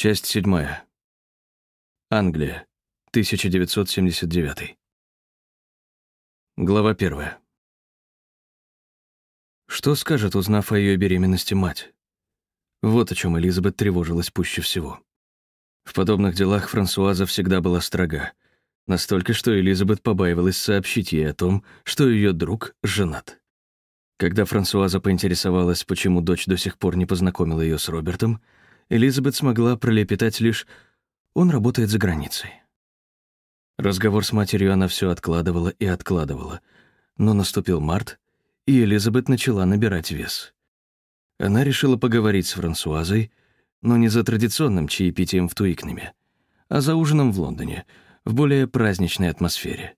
Часть седьмая. Англия. 1979. Глава первая. Что скажет, узнав о ее беременности мать? Вот о чем Элизабет тревожилась пуще всего. В подобных делах Франсуаза всегда была строга, настолько, что Элизабет побаивалась сообщить ей о том, что ее друг женат. Когда Франсуаза поинтересовалась, почему дочь до сих пор не познакомила ее с Робертом, Элизабет смогла пролепетать лишь «он работает за границей». Разговор с матерью она все откладывала и откладывала, но наступил март, и Элизабет начала набирать вес. Она решила поговорить с Франсуазой, но не за традиционным чаепитием в Туикнеме, а за ужином в Лондоне, в более праздничной атмосфере.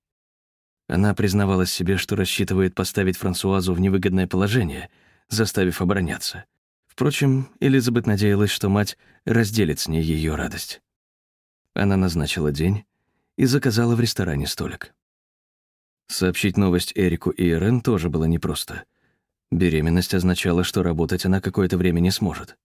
Она признавалась себе, что рассчитывает поставить Франсуазу в невыгодное положение, заставив обороняться. Впрочем, Элизабет надеялась, что мать разделит с ней ее радость. Она назначила день и заказала в ресторане столик. Сообщить новость Эрику и Ирен тоже было непросто. Беременность означала, что работать она какое-то время не сможет.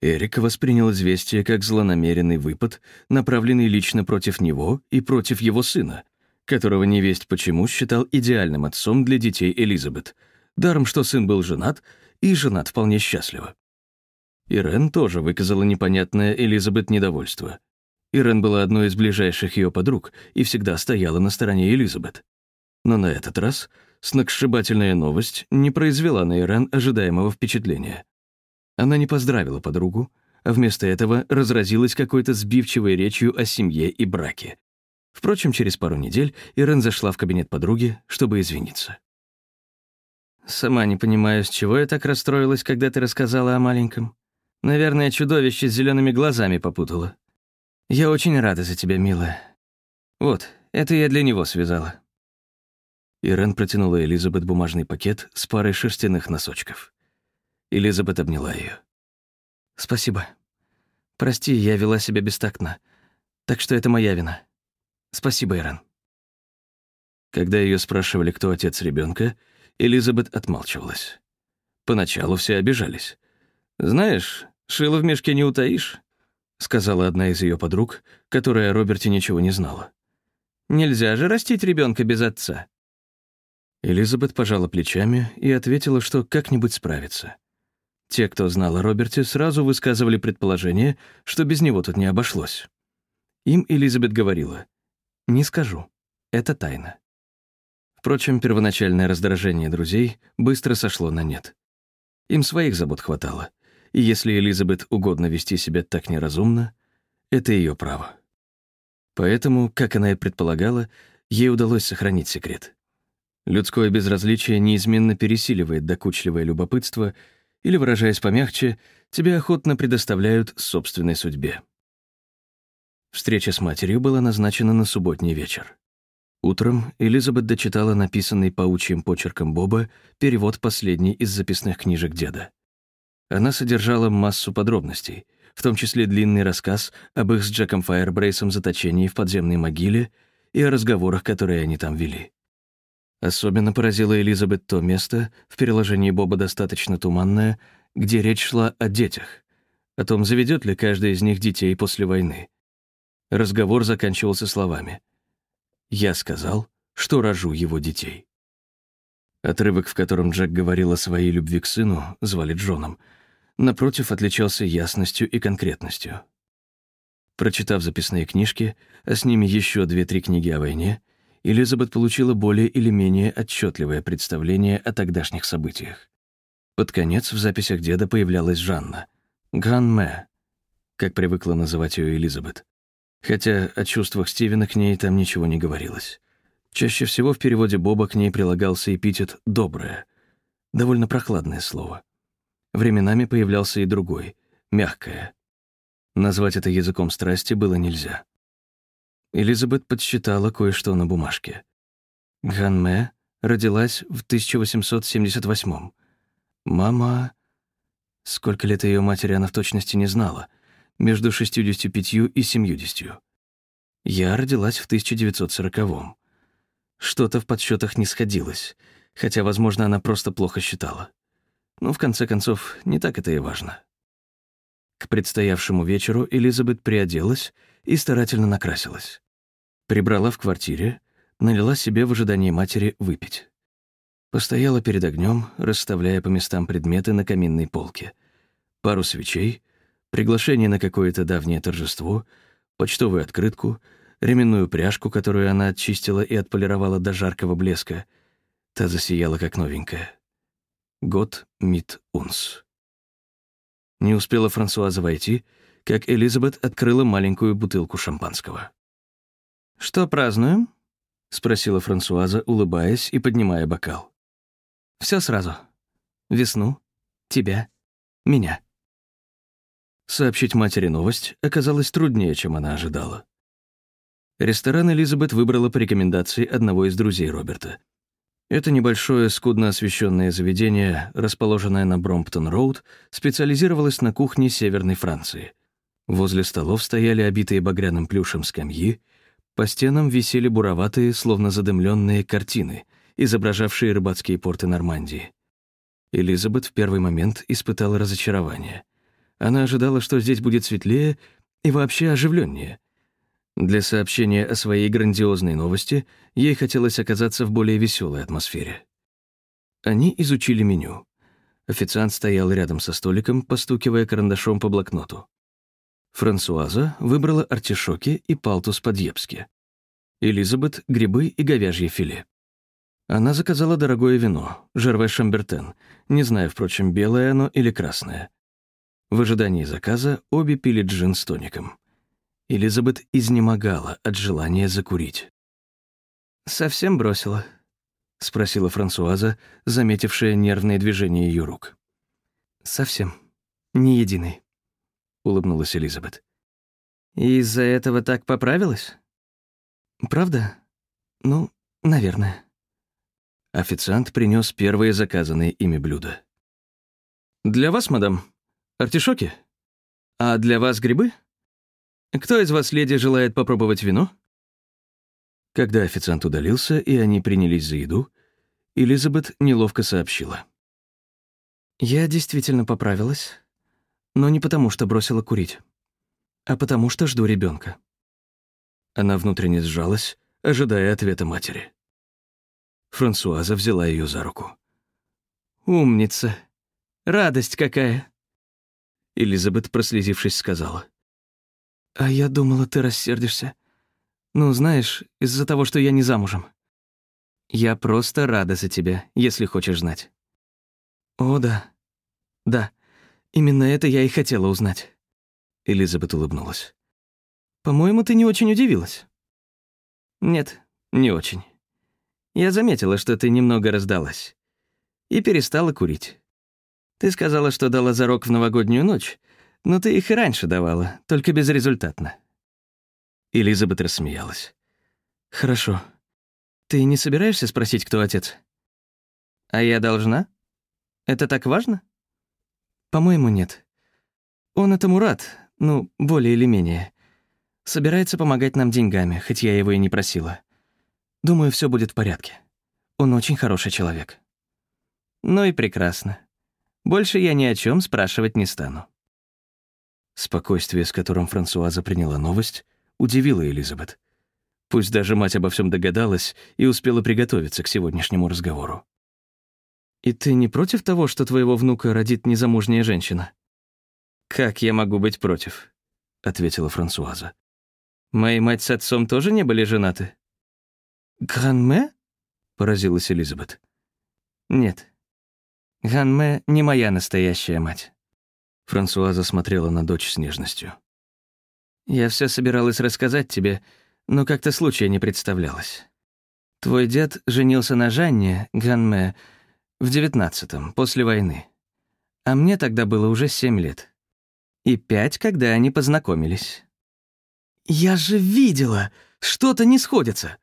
Эрик воспринял известие как злонамеренный выпад, направленный лично против него и против его сына, которого невесть почему считал идеальным отцом для детей Элизабет, даром что сын был женат и женат вполне счастливо. Ирен тоже выказала непонятное Элизабет недовольство. Ирен была одной из ближайших ее подруг и всегда стояла на стороне Элизабет. Но на этот раз сногсшибательная новость не произвела на Ирен ожидаемого впечатления. Она не поздравила подругу, а вместо этого разразилась какой-то сбивчивой речью о семье и браке. Впрочем, через пару недель Ирен зашла в кабинет подруги, чтобы извиниться. «Сама не понимаю, с чего я так расстроилась, когда ты рассказала о маленьком. Наверное, чудовище с зелеными глазами попутало. Я очень рада за тебя, милая. Вот, это я для него связала». Ирен протянула Элизабет бумажный пакет с парой шерстяных носочков. Элизабет обняла ее. «Спасибо. Прости, я вела себя бестактно. Так что это моя вина. Спасибо, Ирен». Когда ее спрашивали, кто отец ребенка, Элизабет отмалчивалась. Поначалу все обижались. «Знаешь, шило в мешке не утаишь», — сказала одна из ее подруг, которая о Роберте ничего не знала. «Нельзя же растить ребенка без отца». Элизабет пожала плечами и ответила, что как-нибудь справится. Те, кто знал о Роберте, сразу высказывали предположение, что без него тут не обошлось. Им Элизабет говорила, «Не скажу, это тайна». Впрочем, первоначальное раздражение друзей быстро сошло на нет. Им своих забот хватало, и если Элизабет угодно вести себя так неразумно, это ее право. Поэтому, как она и предполагала, ей удалось сохранить секрет. Людское безразличие неизменно пересиливает докучливое любопытство, или, выражаясь помягче, тебя охотно предоставляют собственной судьбе. Встреча с матерью была назначена на субботний вечер. Утром Элизабет дочитала написанный паучьим почерком Боба перевод последней из записных книжек деда. Она содержала массу подробностей, в том числе длинный рассказ об их с Джеком Фаербрейсом заточении в подземной могиле и о разговорах, которые они там вели. Особенно поразило Элизабет то место, в переложении Боба достаточно туманное, где речь шла о детях, о том, заведет ли каждый из них детей после войны. Разговор заканчивался словами. «Я сказал, что рожу его детей». Отрывок, в котором Джек говорил о своей любви к сыну, звали Джоном — напротив, отличался ясностью и конкретностью. Прочитав записные книжки, а с ними еще две-три книги о войне, Элизабет получила более или менее отчетливое представление о тогдашних событиях. Под конец в записях деда появлялась Жанна. «Гран-мэ», как привыкла называть ее Элизабет. Хотя о чувствах Стивена к ней там ничего не говорилось. Чаще всего в переводе Боба к ней прилагался эпитет «доброе», довольно прохладное слово. Временами появлялся и другой, мягкое. Назвать это языком страсти было нельзя. Элизабет подсчитала кое-что на бумажке. Ганме родилась в 1878 Мама... Сколько лет ее матери она в точности не знала. Между 65 и 70. Я родилась в 1940-м. Что-то в подсчетах не сходилось, хотя, возможно, она просто плохо считала. Но, в конце концов, не так это и важно. К предстоявшему вечеру Элизабет приоделась и старательно накрасилась. Прибрала в квартире, налила себе в ожидании матери выпить. Постояла перед огнем, расставляя по местам предметы на каминной полке. Пару свечей, приглашение на какое-то давнее торжество, почтовую открытку, ременную пряжку, которую она очистила и отполировала до жаркого блеска. Та засияла, как новенькая. Год мит унс. Не успела Франсуаза войти, как Элизабет открыла маленькую бутылку шампанского. «Что празднуем?» — спросила Франсуаза, улыбаясь и поднимая бокал. Все сразу. Весну, тебя, меня». Сообщить матери новость оказалось труднее, чем она ожидала. Ресторан Элизабет выбрала по рекомендации одного из друзей Роберта. Это небольшое, скудно освещенное заведение, расположенное на Бромптон-Роуд, специализировалось на кухне Северной Франции. Возле столов стояли обитые багряным плюшем скамьи, по стенам висели буроватые, словно задымленные картины, изображавшие рыбацкие порты Нормандии. Элизабет в первый момент испытала разочарование. Она ожидала, что здесь будет светлее и вообще оживленнее. Для сообщения о своей грандиозной новости ей хотелось оказаться в более веселой атмосфере. Они изучили меню. Официант стоял рядом со столиком, постукивая карандашом по блокноту. Франсуаза выбрала артишоки и палтус по-дьепски. Элизабет — грибы и говяжье филе. Она заказала дорогое вино, Жерве Шамбертен, не знаю, впрочем, белое оно или красное. В ожидании заказа обе пили джин с тоником. Элизабет изнемогала от желания закурить. «Совсем бросила?» — спросила Франсуаза, заметившая нервные движения ее рук. «Совсем. Ни единой», — улыбнулась Элизабет. «Из-за этого так поправилась?» «Правда? Ну, наверное». Официант принес первые заказанные ими блюда. «Для вас, мадам, артишоки? А для вас грибы? Кто из вас, леди, желает попробовать вино?» Когда официант удалился, и они принялись за еду, Элизабет неловко сообщила. «Я действительно поправилась, но не потому, что бросила курить, а потому, что жду ребенка. Она внутренне сжалась, ожидая ответа матери. Франсуаза взяла ее за руку. «Умница! Радость какая!» Элизабет, прослезившись, сказала. «А я думала, ты рассердишься. Ну, знаешь, из-за того, что я не замужем. Я просто рада за тебя, если хочешь знать». «О, да. Да, именно это я и хотела узнать». Элизабет улыбнулась. «По-моему, ты не очень удивилась». «Нет, не очень. Я заметила, что ты немного раздалась. И перестала курить. Ты сказала, что дала зарок в новогоднюю ночь, но ты их и раньше давала, только безрезультатно». Элизабет рассмеялась. «Хорошо. Ты не собираешься спросить, кто отец?» «А я должна? Это так важно?» «По-моему, нет. Он этому рад, ну, более или менее. Собирается помогать нам деньгами, хоть я его и не просила. Думаю, все будет в порядке. Он очень хороший человек. Ну и прекрасно. Больше я ни о чем спрашивать не стану. Спокойствие, с которым Франсуаза приняла новость, удивило Элизабет. Пусть даже мать обо всем догадалась и успела приготовиться к сегодняшнему разговору. «И ты не против того, что твоего внука родит незамужняя женщина?» «Как я могу быть против?» — ответила Франсуаза. «Моя мать с отцом тоже не были женаты?» «Гранме?» — поразилась Элизабет. «Нет. Гранме не моя настоящая мать». Франсуаза смотрела на дочь с нежностью. «Я все собиралась рассказать тебе, но как-то случая не представлялось. Твой дед женился на Жанне, Гранме, в девятнадцатом, после войны. А мне тогда было уже семь лет. И пять, когда они познакомились». «Я же видела! Что-то не сходится!»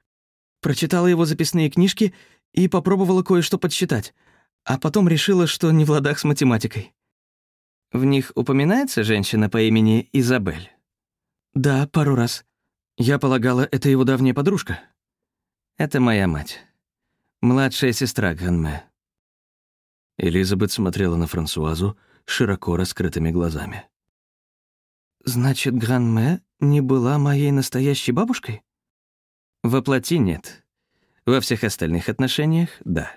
Прочитала его записные книжки и попробовала кое-что подсчитать, а потом решила, что не в ладах с математикой. В них упоминается женщина по имени Изабель? Да, пару раз. Я полагала, это его давняя подружка. Это моя мать. Младшая сестра Ганме. Элизабет смотрела на Франсуазу широко раскрытыми глазами. Значит, Гранме не была моей настоящей бабушкой? Во плоти нет. Во всех остальных отношениях — да.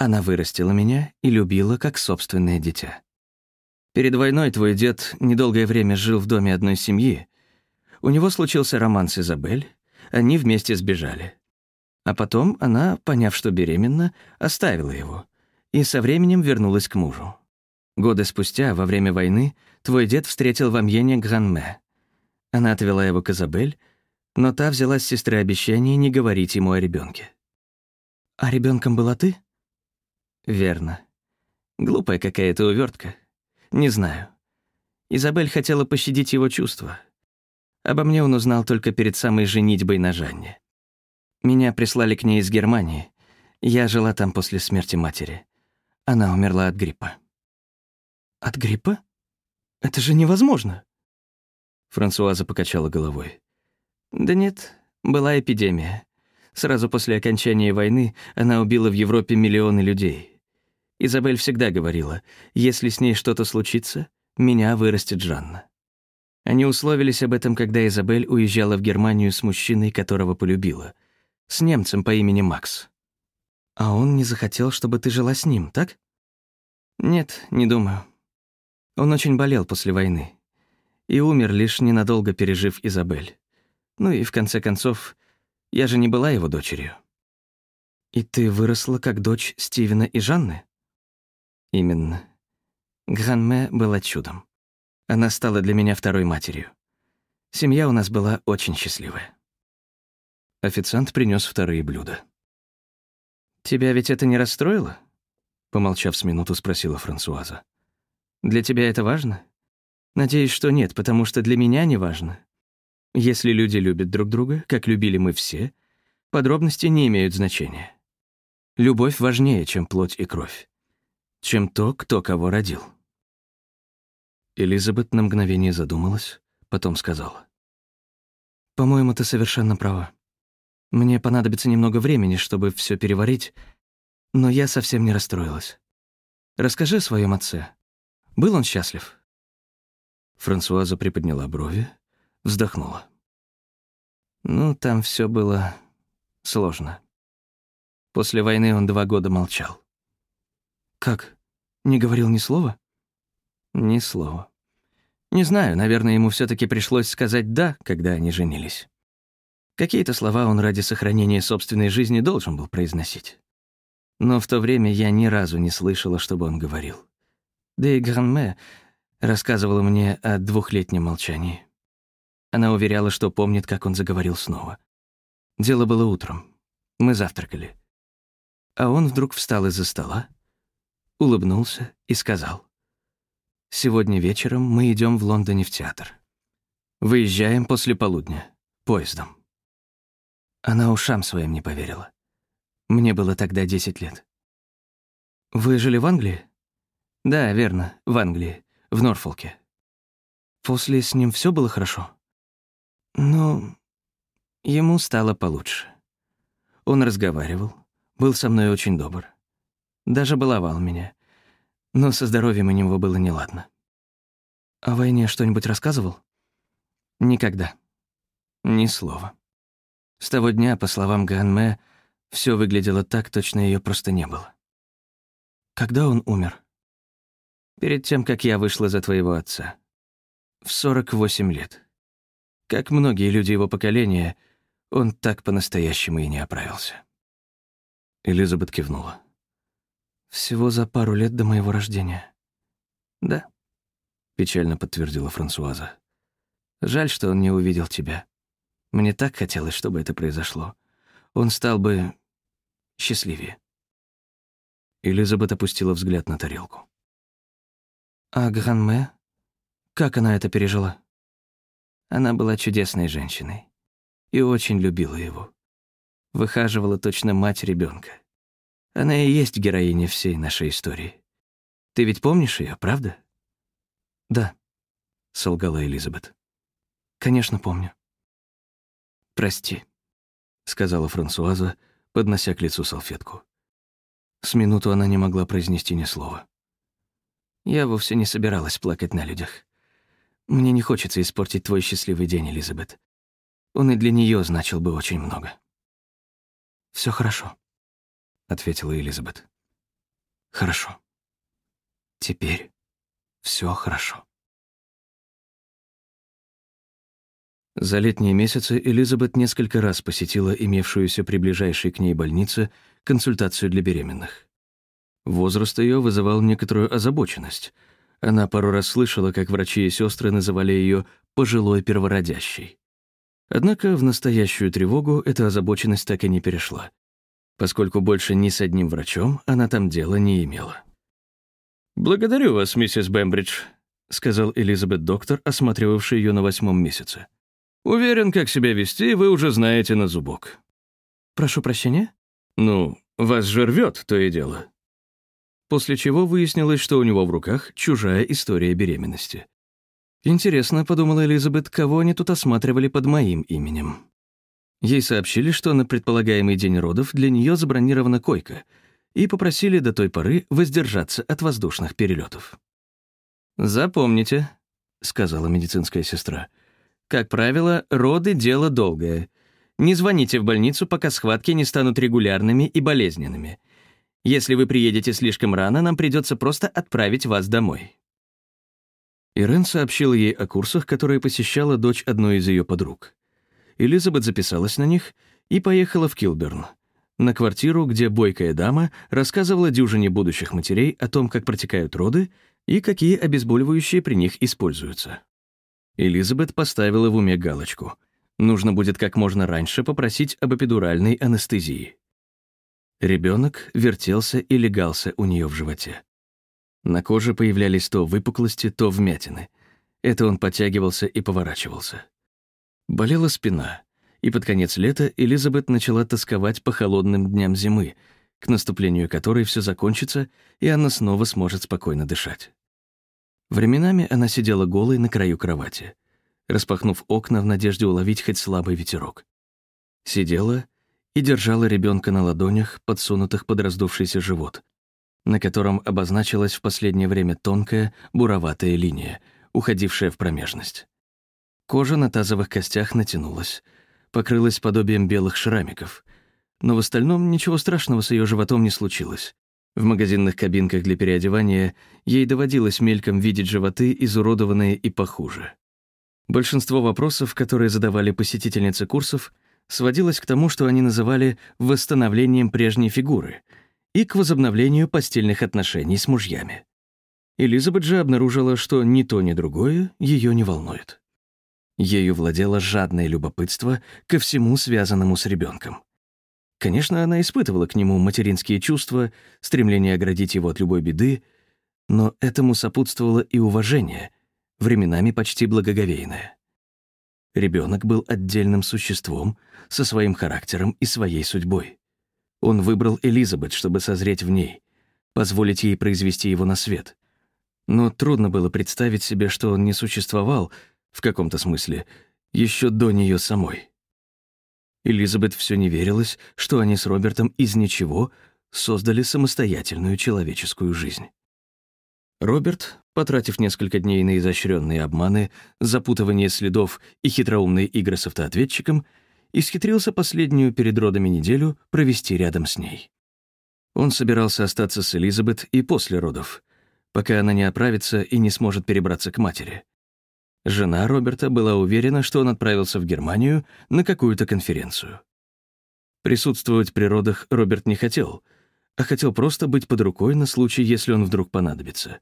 Она вырастила меня и любила как собственное дитя. Перед войной твой дед недолгое время жил в доме одной семьи. У него случился роман с Изабель, они вместе сбежали. А потом она, поняв, что беременна, оставила его и со временем вернулась к мужу. Годы спустя, во время войны, твой дед встретил в Амьене Гранме. Она отвела его к Изабель, но та взяла с сестры обещание не говорить ему о ребенке. «А ребенком была ты?» «Верно. Глупая какая-то увертка. Не знаю. Изабель хотела пощадить его чувства. Обо мне он узнал только перед самой женитьбой на Жанне. Меня прислали к ней из Германии. Я жила там после смерти матери. Она умерла от гриппа. От гриппа? Это же невозможно. Франсуаза покачала головой. Да нет, была эпидемия. Сразу после окончания войны она убила в Европе миллионы людей. Изабель всегда говорила, если с ней что-то случится, меня вырастет Жанна. Они условились об этом, когда Изабель уезжала в Германию с мужчиной, которого полюбила, с немцем по имени Макс. А он не захотел, чтобы ты жила с ним, так? Нет, не думаю. Он очень болел после войны и умер, лишь ненадолго пережив Изабель. Ну и в конце концов, я же не была его дочерью. И ты выросла как дочь Стивена и Жанны? Именно. Гранме была чудом. Она стала для меня второй матерью. Семья у нас была очень счастливая. Официант принес вторые блюда. «Тебя ведь это не расстроило?» Помолчав с минуту, спросила Франсуаза. «Для тебя это важно?» «Надеюсь, что нет, потому что для меня не важно. Если люди любят друг друга, как любили мы все, подробности не имеют значения. Любовь важнее, чем плоть и кровь, чем то, кто кого родил». Элизабет на мгновение задумалась, потом сказала. «По-моему, ты совершенно права. Мне понадобится немного времени, чтобы все переварить, но я совсем не расстроилась. Расскажи о своем отце. Был он счастлив?» Франсуаза приподняла брови, вздохнула. «Ну, там все было сложно. После войны он два года молчал». «Как? Не говорил ни слова?» Ни слова. Не знаю, наверное, ему все таки пришлось сказать «да», когда они женились. Какие-то слова он ради сохранения собственной жизни должен был произносить. Но в то время я ни разу не слышала, чтобы он говорил. Да и Гранме рассказывала мне о двухлетнем молчании. Она уверяла, что помнит, как он заговорил снова. Дело было утром. Мы завтракали. А он вдруг встал из-за стола, улыбнулся и сказал. Сегодня вечером мы идем в Лондоне в театр. Выезжаем после полудня, поездом. Она ушам своим не поверила. Мне было тогда 10 лет. Вы жили в Англии? Да, верно, в Англии, в Норфолке. После с ним все было хорошо? Ну, ему стало получше. Он разговаривал, был со мной очень добр. Даже баловал меня но со здоровьем у него было неладно. О войне что-нибудь рассказывал? Никогда. Ни слова. С того дня, по словам Ганме, все выглядело так, точно ее просто не было. Когда он умер? Перед тем, как я вышла за твоего отца. В 48 лет. Как многие люди его поколения, он так по-настоящему и не оправился. Элизабет кивнула. Всего за пару лет до моего рождения. Да, печально подтвердила Франсуаза. Жаль, что он не увидел тебя. Мне так хотелось, чтобы это произошло. Он стал бы счастливее. Элизабет опустила взгляд на тарелку. А Гранме? Как она это пережила? Она была чудесной женщиной и очень любила его. Выхаживала точно мать ребенка. Она и есть героиня всей нашей истории. Ты ведь помнишь ее, правда? Да, солгала Элизабет. Конечно, помню. Прости, сказала Франсуаза, поднося к лицу салфетку. С минуту она не могла произнести ни слова. Я вовсе не собиралась плакать на людях. Мне не хочется испортить твой счастливый день, Элизабет. Он и для нее значил бы очень много. Все хорошо», — ответила Элизабет. «Хорошо. Теперь все хорошо». За летние месяцы Элизабет несколько раз посетила имевшуюся при ближайшей к ней больнице консультацию для беременных. Возраст ее вызывал некоторую озабоченность. Она пару раз слышала, как врачи и сестры называли ее «пожилой первородящей». Однако в настоящую тревогу эта озабоченность так и не перешла, поскольку больше ни с одним врачом она там дела не имела. «Благодарю вас, миссис Бэмбридж», — сказал Элизабет доктор, осматривавший ее на восьмом месяце. «Уверен, как себя вести, вы уже знаете на зубок». «Прошу прощения?» «Ну, вас же рвет, то и дело». После чего выяснилось, что у него в руках чужая история беременности. Интересно, подумала Элизабет, кого они тут осматривали под моим именем. Ей сообщили, что на предполагаемый день родов для нее забронирована койка, и попросили до той поры воздержаться от воздушных перелетов. «Запомните», — сказала медицинская сестра, «как правило, роды — дело долгое. Не звоните в больницу, пока схватки не станут регулярными и болезненными. Если вы приедете слишком рано, нам придется просто отправить вас домой». Ирен сообщила ей о курсах, которые посещала дочь одной из ее подруг. Элизабет записалась на них и поехала в Килберн, на квартиру, где бойкая дама рассказывала дюжине будущих матерей о том, как протекают роды и какие обезболивающие при них используются. Элизабет поставила в уме галочку. Нужно будет как можно раньше попросить об эпидуральной анестезии. Ребенок вертелся и легался у нее в животе. На коже появлялись то выпуклости, то вмятины. Это он подтягивался и поворачивался. Болела спина, и под конец лета Элизабет начала тосковать по холодным дням зимы, к наступлению которой все закончится, и она снова сможет спокойно дышать. Временами она сидела голой на краю кровати, распахнув окна в надежде уловить хоть слабый ветерок. Сидела и держала ребенка на ладонях, подсунутых под раздувшийся живот, на котором обозначилась в последнее время тонкая, буроватая линия, уходившая в промежность. Кожа на тазовых костях натянулась, покрылась подобием белых шрамиков, но в остальном ничего страшного с ее животом не случилось. В магазинных кабинках для переодевания ей доводилось мельком видеть животы, изуродованные и похуже. Большинство вопросов, которые задавали посетительницы курсов, сводилось к тому, что они называли «восстановлением прежней фигуры», и к возобновлению постельных отношений с мужьями. Элизабет же обнаружила, что ни то, ни другое ее не волнует. Ею владело жадное любопытство ко всему, связанному с ребенком. Конечно, она испытывала к нему материнские чувства, стремление оградить его от любой беды, но этому сопутствовало и уважение, временами почти благоговейное. Ребенок был отдельным существом со своим характером и своей судьбой. Он выбрал Элизабет, чтобы созреть в ней, позволить ей произвести его на свет. Но трудно было представить себе, что он не существовал, в каком-то смысле, еще до нее самой. Элизабет все не верилась, что они с Робертом из ничего создали самостоятельную человеческую жизнь. Роберт, потратив несколько дней на изощренные обманы, запутывание следов и хитроумные игры с автоответчиком, исхитрился последнюю перед родами неделю провести рядом с ней. Он собирался остаться с Элизабет и после родов, пока она не оправится и не сможет перебраться к матери. Жена Роберта была уверена, что он отправился в Германию на какую-то конференцию. Присутствовать при родах Роберт не хотел, а хотел просто быть под рукой на случай, если он вдруг понадобится.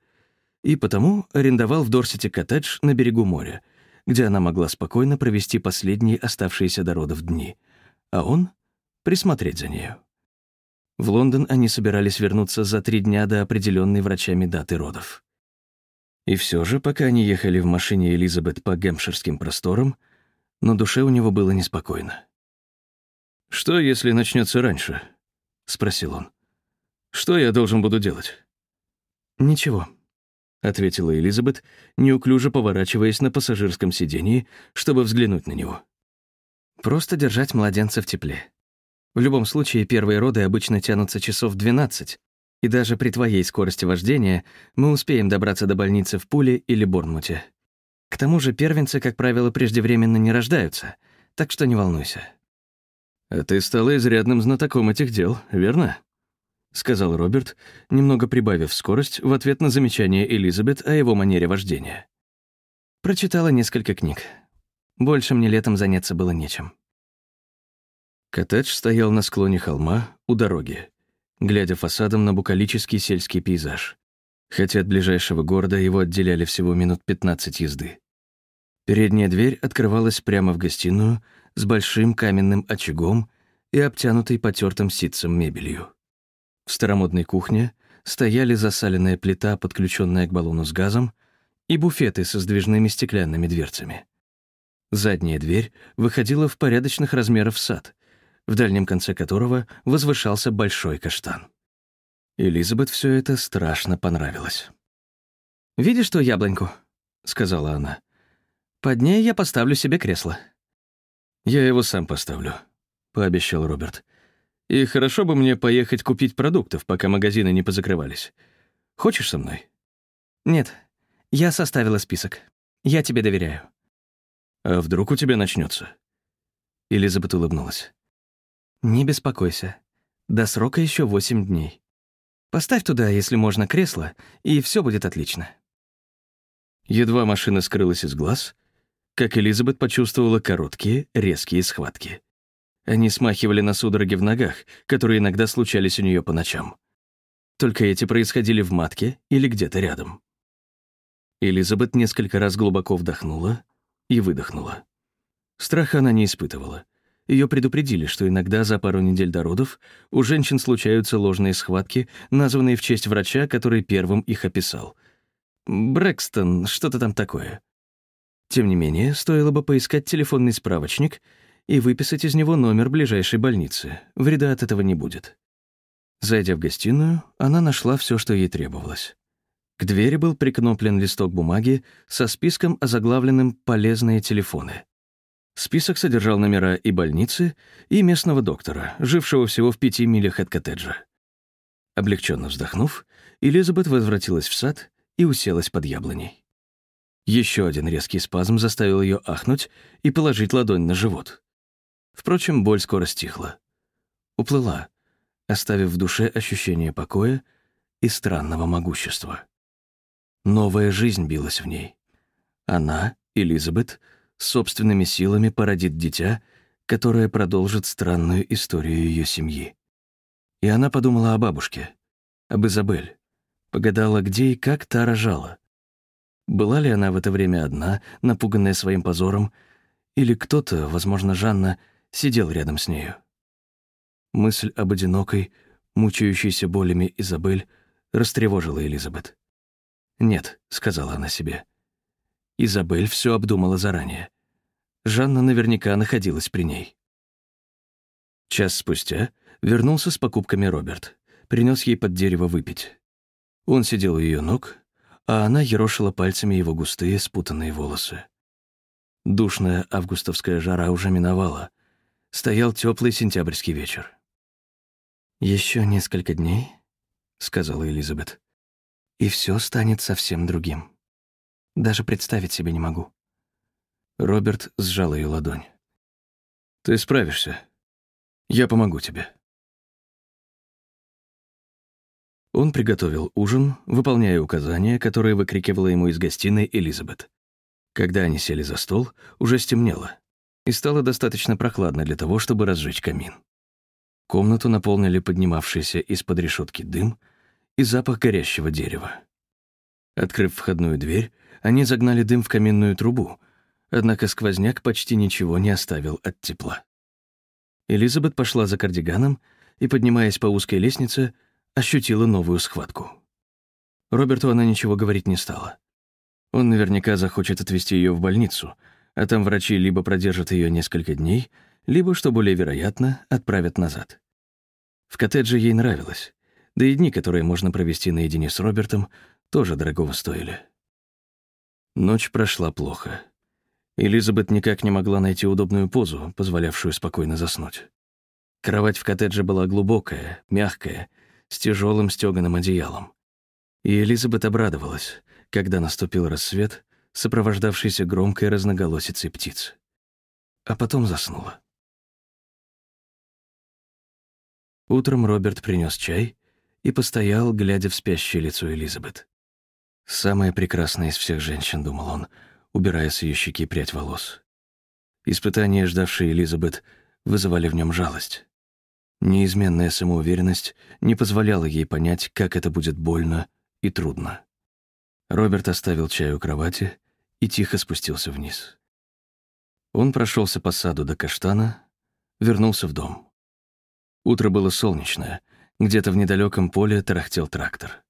И потому арендовал в Дорсете коттедж на берегу моря — где она могла спокойно провести последние оставшиеся до родов дни, а он — присмотреть за нею. В Лондон они собирались вернуться за три дня до определенной врачами даты родов. И все же, пока они ехали в машине Элизабет по гэмпширским просторам, на душе у него было неспокойно. «Что, если начнется раньше?» — спросил он. «Что я должен буду делать?» «Ничего», — ответила Элизабет, неуклюже поворачиваясь на пассажирском сидении, чтобы взглянуть на него. «Просто держать младенца в тепле. В любом случае, первые роды обычно тянутся часов 12, и даже при твоей скорости вождения мы успеем добраться до больницы в Пуле или Борнмуте. К тому же первенцы, как правило, преждевременно не рождаются, так что не волнуйся. «А ты стала изрядным знатоком этих дел, верно?» — сказал Роберт, немного прибавив скорость в ответ на замечание Элизабет о его манере вождения. Прочитала несколько книг. Больше мне летом заняться было нечем. Коттедж стоял на склоне холма у дороги, глядя фасадом на букалический сельский пейзаж, хотя от ближайшего города его отделяли всего минут 15 езды. Передняя дверь открывалась прямо в гостиную с большим каменным очагом и обтянутой потертым ситцем мебелью. В старомодной кухне стояли засаленная плита, подключенная к баллону с газом, и буфеты со сдвижными стеклянными дверцами. Задняя дверь выходила в порядочных размеров сад, в дальнем конце которого возвышался большой каштан. Элизабет все это страшно понравилось. «Видишь ту яблоньку?» — сказала она. «Под ней я поставлю себе кресло». «Я его сам поставлю», — пообещал Роберт. «И хорошо бы мне поехать купить продуктов, пока магазины не позакрывались. Хочешь со мной?» «Нет, я составила список. Я тебе доверяю». «А вдруг у тебя начнется? Элизабет улыбнулась. «Не беспокойся. До срока еще восемь дней. Поставь туда, если можно, кресло, и все будет отлично». Едва машина скрылась из глаз, как Элизабет почувствовала короткие, резкие схватки. Они смахивали на судороги в ногах, которые иногда случались у нее по ночам. Только эти происходили в матке или где-то рядом. Элизабет несколько раз глубоко вдохнула и выдохнула. Страха она не испытывала. Ее предупредили, что иногда за пару недель до родов у женщин случаются ложные схватки, названные в честь врача, который первым их описал. Брэкстон, что-то там такое. Тем не менее, стоило бы поискать телефонный справочник и выписать из него номер ближайшей больницы. Вреда от этого не будет. Зайдя в гостиную, она нашла все, что ей требовалось. К двери был прикноплен листок бумаги со списком, озаглавленным «Полезные телефоны». Список содержал номера и больницы, и местного доктора, жившего всего в пяти милях от коттеджа. Облегченно вздохнув, Элизабет возвратилась в сад и уселась под яблоней. Еще один резкий спазм заставил ее ахнуть и положить ладонь на живот. Впрочем, боль скоро стихла. Уплыла, оставив в душе ощущение покоя и странного могущества. Новая жизнь билась в ней. Она, Элизабет, собственными силами породит дитя, которое продолжит странную историю ее семьи. И она подумала о бабушке, об Изабель, погадала, где и как та рожала. Была ли она в это время одна, напуганная своим позором, или кто-то, возможно, Жанна, сидел рядом с нею? Мысль об одинокой, мучающейся болями Изабель растревожила Элизабет. «Нет», — сказала она себе. Изабель все обдумала заранее. Жанна наверняка находилась при ней. Час спустя вернулся с покупками Роберт. Принес ей под дерево выпить. Он сидел у ее ног, а она ерошила пальцами его густые спутанные волосы. Душная августовская жара уже миновала. Стоял теплый сентябрьский вечер. Еще несколько дней», — сказала Элизабет и все станет совсем другим. Даже представить себе не могу. Роберт сжал ее ладонь. «Ты справишься. Я помогу тебе». Он приготовил ужин, выполняя указания, которые выкрикивала ему из гостиной Элизабет. Когда они сели за стол, уже стемнело, и стало достаточно прохладно для того, чтобы разжечь камин. Комнату наполнили поднимавшийся из-под решетки дым — и запах горящего дерева. Открыв входную дверь, они загнали дым в каминную трубу, однако сквозняк почти ничего не оставил от тепла. Элизабет пошла за кардиганом и, поднимаясь по узкой лестнице, ощутила новую схватку. Роберту она ничего говорить не стала. Он наверняка захочет отвезти ее в больницу, а там врачи либо продержат ее несколько дней, либо, что более вероятно, отправят назад. В коттедже ей нравилось. Да и дни, которые можно провести наедине с Робертом, тоже дорогого стоили. Ночь прошла плохо. Элизабет никак не могла найти удобную позу, позволявшую спокойно заснуть. Кровать в коттедже была глубокая, мягкая, с тяжелым стеганым одеялом. И Элизабет обрадовалась, когда наступил рассвет, сопровождавшийся громкой разноголосицей птиц. А потом заснула. Утром Роберт принес чай и постоял, глядя в спящее лицо Элизабет. «Самая прекрасная из всех женщин», — думал он, убирая с ее щеки прядь волос. Испытания, ждавшие Элизабет, вызывали в нем жалость. Неизменная самоуверенность не позволяла ей понять, как это будет больно и трудно. Роберт оставил чай у кровати и тихо спустился вниз. Он прошелся по саду до каштана, вернулся в дом. Утро было солнечное, где-то в недалеком поле тарахтел трактор.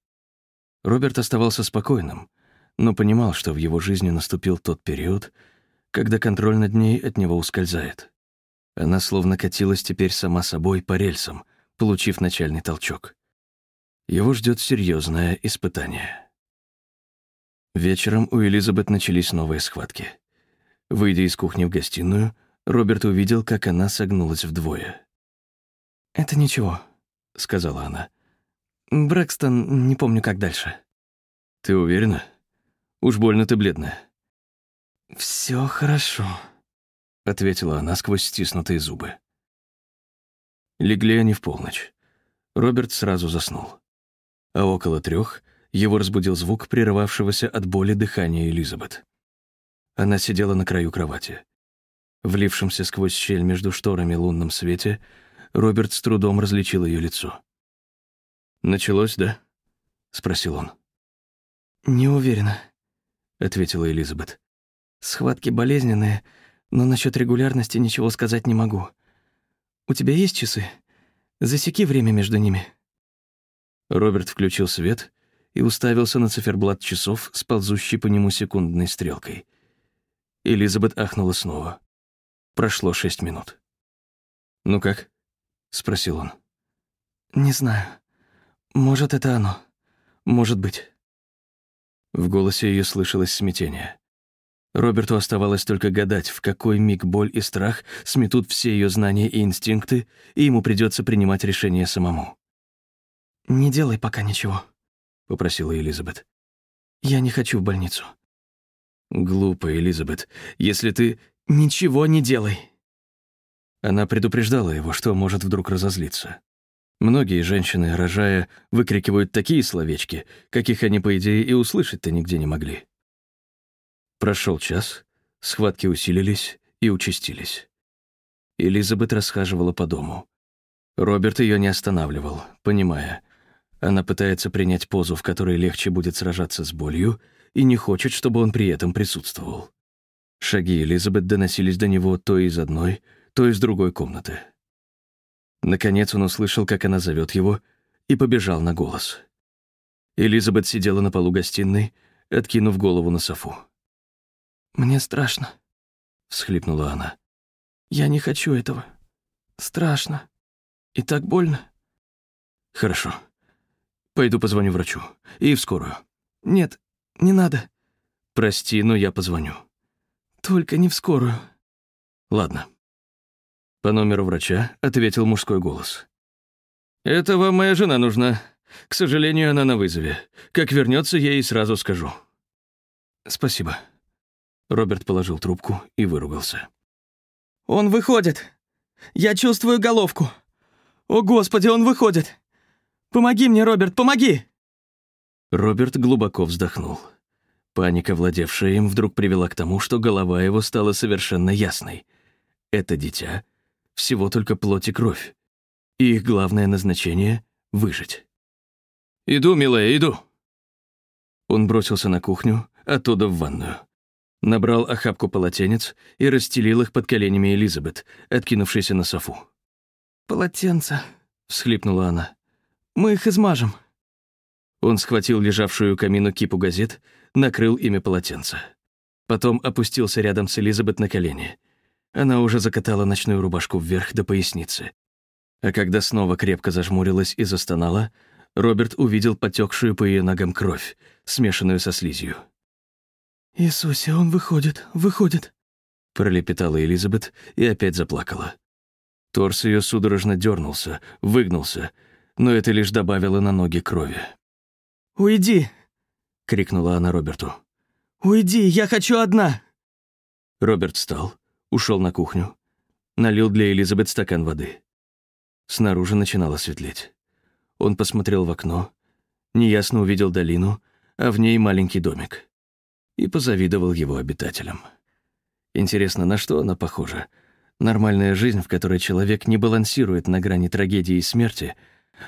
Роберт оставался спокойным, но понимал, что в его жизни наступил тот период, когда контроль над ней от него ускользает. Она словно катилась теперь сама собой по рельсам, получив начальный толчок. Его ждет серьезное испытание. Вечером у Элизабет начались новые схватки. Выйдя из кухни в гостиную, Роберт увидел, как она согнулась вдвое. «Это ничего», — сказала она. «Брэкстон, не помню, как дальше». «Ты уверена? Уж больно ты бледная». Все хорошо», — ответила она сквозь стиснутые зубы. Легли они в полночь. Роберт сразу заснул. А около трех его разбудил звук прерывавшегося от боли дыхания Элизабет. Она сидела на краю кровати. Влившимся сквозь щель между шторами лунном свете, Роберт с трудом различил ее лицо. «Началось, да?» — спросил он. «Не уверена», — ответила Элизабет. «Схватки болезненные, но насчет регулярности ничего сказать не могу. У тебя есть часы? Засеки время между ними». Роберт включил свет и уставился на циферблат часов с ползущей по нему секундной стрелкой. Элизабет ахнула снова. Прошло шесть минут. «Ну как?» — спросил он. «Не знаю. Может, это оно. Может быть». В голосе ее слышалось смятение. Роберту оставалось только гадать, в какой миг боль и страх сметут все ее знания и инстинкты, и ему придется принимать решение самому. «Не делай пока ничего», — попросила Элизабет. «Я не хочу в больницу». «Глупо, Элизабет. Если ты...» «Ничего не делай». Она предупреждала его, что может вдруг разозлиться. Многие женщины, рожая, выкрикивают такие словечки, каких они, по идее, и услышать-то нигде не могли. Прошел час, схватки усилились и участились. Элизабет расхаживала по дому. Роберт ее не останавливал, понимая, она пытается принять позу, в которой легче будет сражаться с болью, и не хочет, чтобы он при этом присутствовал. Шаги Элизабет доносились до него то из одной, то из другой комнаты. Наконец он услышал, как она зовет его, и побежал на голос. Элизабет сидела на полу гостиной, откинув голову на софу. «Мне страшно», — всхлипнула она. «Я не хочу этого. Страшно. И так больно». «Хорошо. Пойду позвоню врачу. И в скорую». «Нет, не надо». «Прости, но я позвоню». «Только не в скорую». «Ладно». По номеру врача ответил мужской голос. «Это вам моя жена нужна. К сожалению, она на вызове. Как вернется, я ей сразу скажу». «Спасибо». Роберт положил трубку и выругался. «Он выходит! Я чувствую головку! О, Господи, он выходит! Помоги мне, Роберт, помоги!» Роберт глубоко вздохнул. Паника, владевшая им, вдруг привела к тому, что голова его стала совершенно ясной. Это дитя — всего только плоть и кровь. И их главное назначение — выжить. «Иду, милая, иду!» Он бросился на кухню, оттуда в ванную. Набрал охапку полотенец и расстелил их под коленями Элизабет, откинувшейся на софу. «Полотенце», — всхлипнула она. Мы их измажем». Он схватил лежавшую у камина кипу газет, накрыл ими полотенце. Потом опустился рядом с Элизабет на колени. Она уже закатала ночную рубашку вверх до поясницы. А когда снова крепко зажмурилась и застонала, Роберт увидел потекшую по ее ногам кровь, смешанную со слизью. «Иисусе, он выходит, выходит», — пролепетала Элизабет и опять заплакала. Торс ее судорожно дернулся, выгнулся, но это лишь добавило на ноги крови. «Уйди!» — крикнула она Роберту. «Уйди, я хочу одна!» Роберт встал, ушел на кухню, налил для Элизабет стакан воды. Снаружи начинало светлеть. Он посмотрел в окно, неясно увидел долину, а в ней маленький домик. И позавидовал его обитателям. Интересно, на что она похожа? Нормальная жизнь, в которой человек не балансирует на грани трагедии и смерти,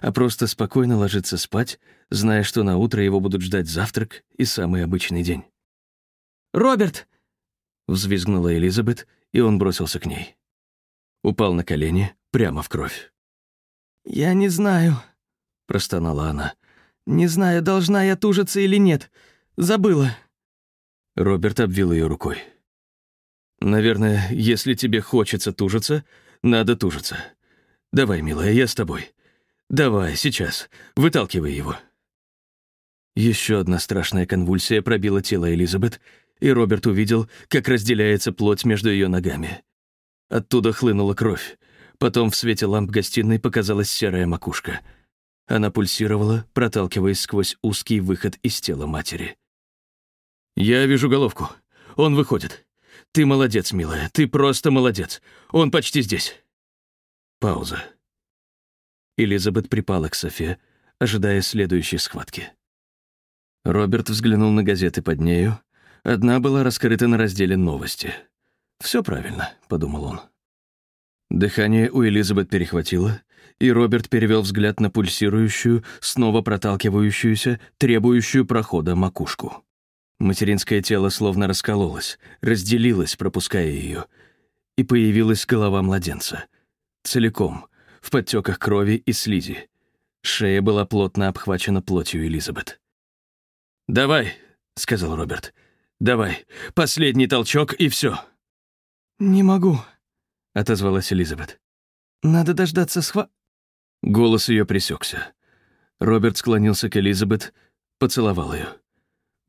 а просто спокойно ложится спать, зная, что на утро его будут ждать завтрак и самый обычный день. «Роберт!» — взвизгнула Элизабет, и он бросился к ней. Упал на колени, прямо в кровь. «Я не знаю», — простонала она. «Не знаю, должна я тужиться или нет. Забыла». Роберт обвил ее рукой. «Наверное, если тебе хочется тужиться, надо тужиться. Давай, милая, я с тобой. Давай, сейчас. Выталкивай его». Еще одна страшная конвульсия пробила тело Элизабет, и Роберт увидел, как разделяется плоть между ее ногами. Оттуда хлынула кровь. Потом в свете ламп гостиной показалась серая макушка. Она пульсировала, проталкиваясь сквозь узкий выход из тела матери. «Я вижу головку. Он выходит. Ты молодец, милая, ты просто молодец. Он почти здесь». Пауза. Элизабет припала к Софе, ожидая следующей схватки. Роберт взглянул на газеты под нею. Одна была раскрыта на разделе «Новости». «Все правильно», — подумал он. Дыхание у Элизабет перехватило, и Роберт перевел взгляд на пульсирующую, снова проталкивающуюся, требующую прохода макушку. Материнское тело словно раскололось, разделилось, пропуская ее, и появилась голова младенца. Целиком, в подтеках крови и слизи. Шея была плотно обхвачена плотью Элизабет. «Давай», — сказал Роберт, — «давай, последний толчок и все. «Не могу», — отозвалась Элизабет. «Надо дождаться схва...» Голос ее пресекся. Роберт склонился к Элизабет, поцеловал ее.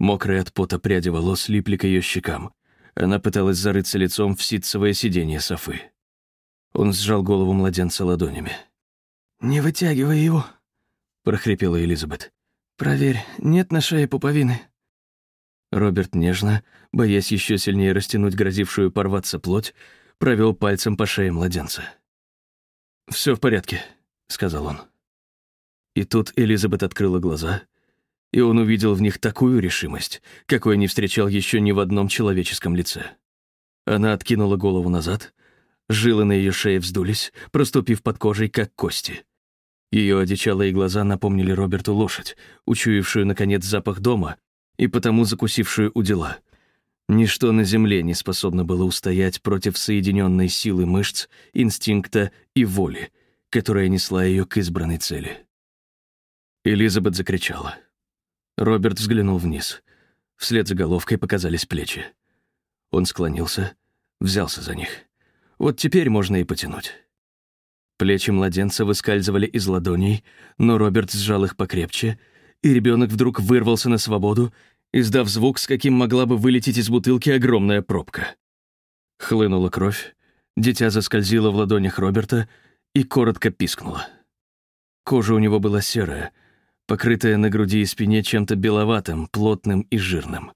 Мокрые от пота пряди волос липли к ее щекам. Она пыталась зарыться лицом в ситцевое сиденье Софы. Он сжал голову младенца ладонями. «Не вытягивай его», — прохрипела Элизабет. «Проверь, нет на шее пуповины». Роберт нежно, боясь еще сильнее растянуть грозившую порваться плоть, провел пальцем по шее младенца. Все в порядке», — сказал он. И тут Элизабет открыла глаза, и он увидел в них такую решимость, какой не встречал еще ни в одном человеческом лице. Она откинула голову назад, жилы на ее шее вздулись, проступив под кожей, как кости. Ее одичалые глаза напомнили Роберту лошадь, учуявшую, наконец, запах дома и потому закусившую у дела — Ничто на Земле не способно было устоять против соединенной силы мышц, инстинкта и воли, которая несла ее к избранной цели. Элизабет закричала. Роберт взглянул вниз. Вслед за головкой показались плечи. Он склонился, взялся за них. Вот теперь можно и потянуть. Плечи младенца выскальзывали из ладоней, но Роберт сжал их покрепче, и ребенок вдруг вырвался на свободу издав звук, с каким могла бы вылететь из бутылки огромная пробка. Хлынула кровь, дитя заскользило в ладонях Роберта и коротко пискнуло. Кожа у него была серая, покрытая на груди и спине чем-то беловатым, плотным и жирным.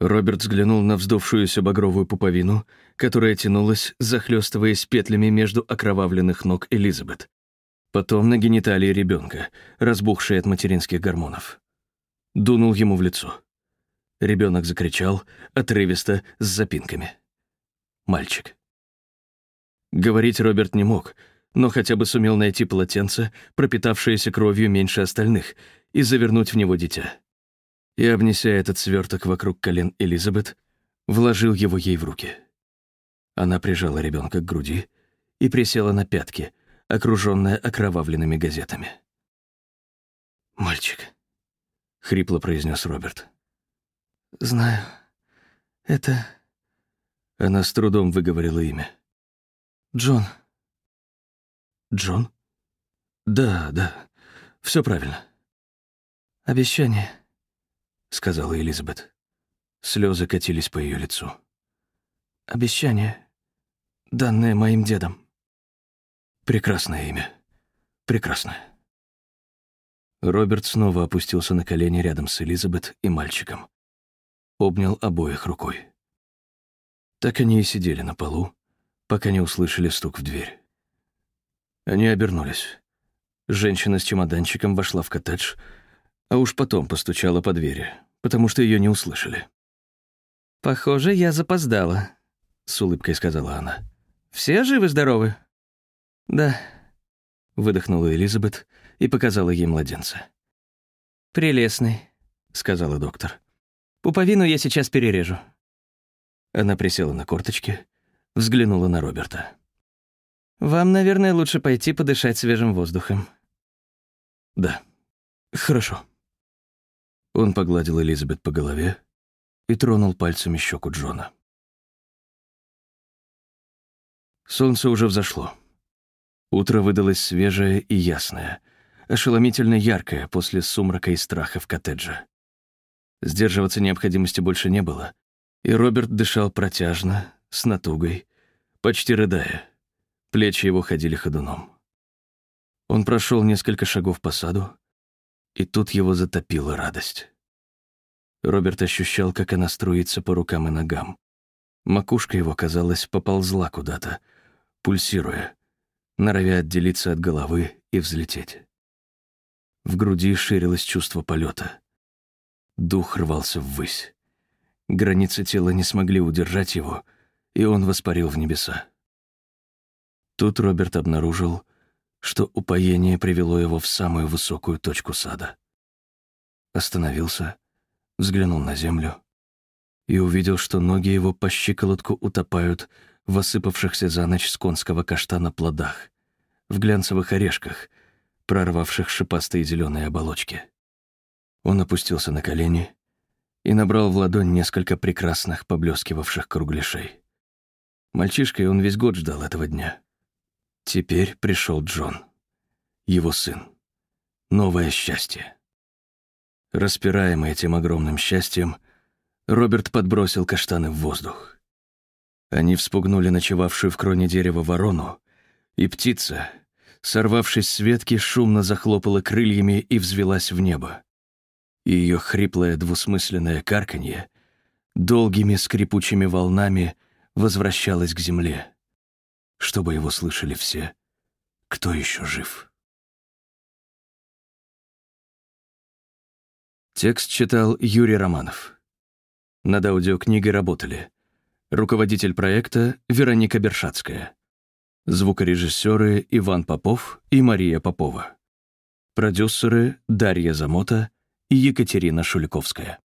Роберт взглянул на вздувшуюся багровую пуповину, которая тянулась, захлестываясь петлями между окровавленных ног Элизабет. Потом на гениталии ребенка, разбухшие от материнских гормонов. Дунул ему в лицо. Ребенок закричал, отрывисто, с запинками. Мальчик. Говорить Роберт не мог, но хотя бы сумел найти полотенце, пропитавшееся кровью меньше остальных, и завернуть в него дитя. И, обнеся этот сверток вокруг колен Элизабет, вложил его ей в руки. Она прижала ребенка к груди и присела на пятки, окруженная окровавленными газетами. «Мальчик», — хрипло произнес Роберт. «Знаю. Это...» Она с трудом выговорила имя. «Джон». «Джон?» «Да, да. Все правильно». «Обещание», — сказала Элизабет. Слезы катились по ее лицу. «Обещание, данное моим дедом». «Прекрасное имя. Прекрасное». Роберт снова опустился на колени рядом с Элизабет и мальчиком. Обнял обоих рукой. Так они и сидели на полу, пока не услышали стук в дверь. Они обернулись. Женщина с чемоданчиком вошла в коттедж, а уж потом постучала по двери, потому что ее не услышали. «Похоже, я запоздала», — с улыбкой сказала она. «Все живы-здоровы?» «Да», — выдохнула Элизабет и показала ей младенца. «Прелестный», — сказала доктор. «Пуповину я сейчас перережу». Она присела на корточки, взглянула на Роберта. «Вам, наверное, лучше пойти подышать свежим воздухом». «Да, хорошо». Он погладил Элизабет по голове и тронул пальцами щеку Джона. Солнце уже взошло. Утро выдалось свежее и ясное, ошеломительно яркое после сумрака и страха в коттедже. Сдерживаться необходимости больше не было, и Роберт дышал протяжно, с натугой, почти рыдая. Плечи его ходили ходуном. Он прошел несколько шагов по саду, и тут его затопила радость. Роберт ощущал, как она струится по рукам и ногам. Макушка его, казалось, поползла куда-то, пульсируя, норовя отделиться от головы и взлететь. В груди ширилось чувство полета. Дух рвался ввысь. Границы тела не смогли удержать его, и он воспарил в небеса. Тут Роберт обнаружил, что упоение привело его в самую высокую точку сада. Остановился, взглянул на землю и увидел, что ноги его по щиколотку утопают в осыпавшихся за ночь с конского каштана плодах, в глянцевых орешках, прорвавших шипастые зеленые оболочки. Он опустился на колени и набрал в ладонь несколько прекрасных поблескивавших кругляшей. Мальчишкой он весь год ждал этого дня. Теперь пришел Джон, его сын. Новое счастье. Распираемый этим огромным счастьем, Роберт подбросил каштаны в воздух. Они вспугнули ночевавшую в кроне дерева ворону, и птица, сорвавшись с ветки, шумно захлопала крыльями и взвелась в небо. И ее хриплое двусмысленное карканье долгими скрипучими волнами возвращалось к земле, чтобы его слышали все, кто еще жив. Текст читал Юрий Романов. Над аудиокнигой работали руководитель проекта Вероника Бершацкая, звукорежиссеры Иван Попов и Мария Попова, продюсеры Дарья Замота Екатерина Шуликовская.